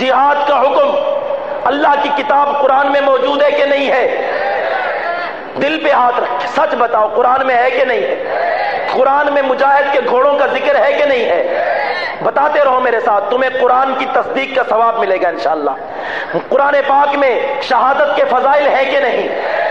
جہاد کا حکم اللہ کی کتاب قرآن میں موجود ہے کہ نہیں ہے؟ دل پہ ہاتھ رکھ، سچ بتاؤ، قرآن میں ہے کہ نہیں ہے؟ قرآن میں مجاہد کے گھوڑوں کا ذکر ہے کہ نہیں ہے؟ بتاتے رہو میرے ساتھ، تمہیں قرآن کی تصدیق کا ثواب ملے گا انشاءاللہ۔ قرآن پاک میں شہادت کے فضائل ہے کہ نہیں؟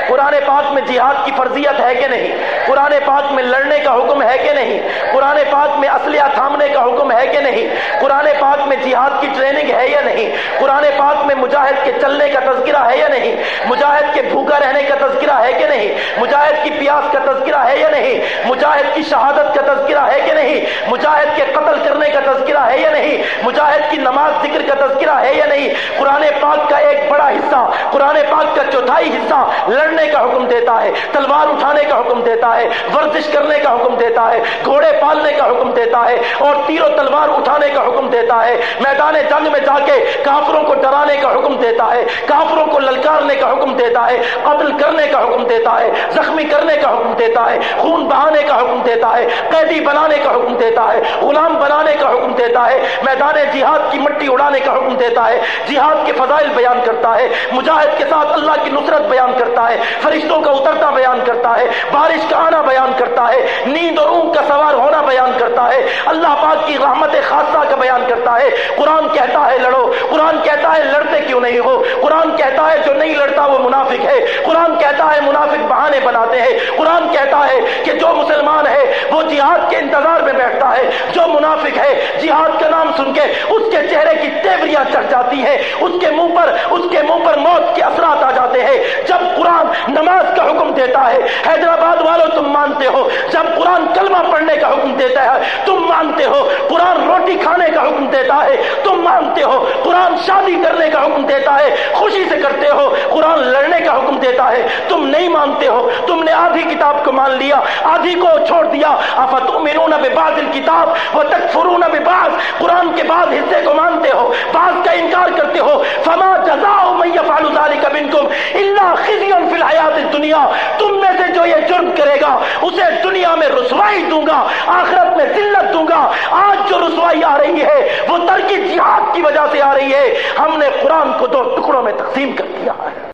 قرآن پاک میں جہاد کی فرضیت ہے کہ نہیں؟ قرآن پاک میں لڑنے کا حکم ہے کہ نہیں؟ قرآن پاک میں اسلحہ تھامنے کا حکم ہے کہ نہیں قرآن پاک میں جہاد کی ٹریننگ ہے یا نہیں قرآن پاک میں مجاہد کے چلنے کا تذکرہ ہے یا نہیں؟ مجاہد کے بھوکا رہنے کا تذکرہ ہے کہ نہیں؟ مجاہد کی پیاس کا تذکرہ ہے یا نہیں؟ مجاہد کی شہادت کا تذکرہ ہے کہ نہیں؟ مجاہد کے قتل کرنے کا تذکرہ ہے یا نہیں؟ مجاہد کی نماز ذکر کا تذکرہ ہے یا نہیں؟ قرآن پاک کا ایک بڑا حصہ، قرآن پاک کا چوتھائی حصہ لڑنے کا حکم دیتا ہے، تلوار اٹھانے کا حکم دیتا ہے، ورزش کرنے کا حکم دیتا ہے، گھوڑے پالنے کا حکم دیتا ہے اور تیر و تلوار اٹھانے کا حکم دیتا ہے۔ میدان جنگ میں جا کے کافروں کو ڈرانے کا حکم دیتا ہے، کافروں کو للکارنے کا حکم دیتا ہے، قتل کرنے کا حکم دیتا ہے، زخمی کرنے کا حکم دیتا ہے، خون بہانے کا حکم دیتا ہے، قیدی بنانے کا حکم دیتا ہے، غلام بنانے کا حکم دیتا ہے، میدان جہاد کی مٹی اڑانے کا حکم دیتا ہے، جہاد کے فضائل بیان کرتا ہے، مجاہد کے ساتھ اللہ کی نصرت بیان کرتا ہے، فرشتوں کا اترتا بیان کرتا ہے، بارش کا آنا بیان کرتا ہے، نیند اور اونگ کا سوار ہونا بیان کرتا ہے، اللہ پاک کی رحمت خاصہ کا بیان کرتا ہے، قرآن کہتا ہے، لڑو، قرآن کہتا ہے لڑتے کیوں نہیں ہو۔ قرآن کہتا ہے جو نہیں لڑتا وہ منافق ہے۔ قرآن کہتا ہے منافق بہانے بناتے ہیں۔ قرآن کہتا ہے کہ جو مسلمان ہے وہ جہاد کے انتظار میں بیٹھتا ہے۔ جو منافق ہے جہاد کا نام سن کے اس کے چہرے کی تیوریاں چڑھ جاتی ہیں۔ اس کے منہ پر اس کے منہ پر موت کے اثرات آ جاتے ہیں جب قرآن نماز کا حکم دیتا ہے۔ حیدرآباد والوں تم مانتے ہو۔ جب قرآن کلمہ پڑھنے کا حکم دیتا ہے، تم مانتے ہو۔ قرآن روٹی کھانے کا حکم دیتا ہے، تم مانتے ہو۔ قرآن شادی کرنے کا حکم دیتا ہے، خوشی سے کرتے ہو۔ قرآن لڑنے کا حکم دیتا ہے۔ تم نہیں مانتے ہو۔ تم نے آدھی کتاب کو مان لیا، آدھی کو چھوڑ دیا۔ افتؤمنون ببعض الکتاب وتکفرون ببعض۔ قرآن کے بعض حصے کو مانتے ہو، بعض کا انکار کرتے ہو۔ فما جزاء من يفعل ذلك منكم الا خزي في الحیات الدنیا تم میں سے جو یہ جرم کرے گا، اسے دنیا میں رسوائی دوں گا، آخرت میں ذلت دوں گا۔ آج جو رسوائی آ رہی ہے، وہ ترکی جہاد کی وجہ سے آ رہی ہے۔ ہم نے قرآن کو دو ٹکڑوں میں تقسیم کر دیا ہے۔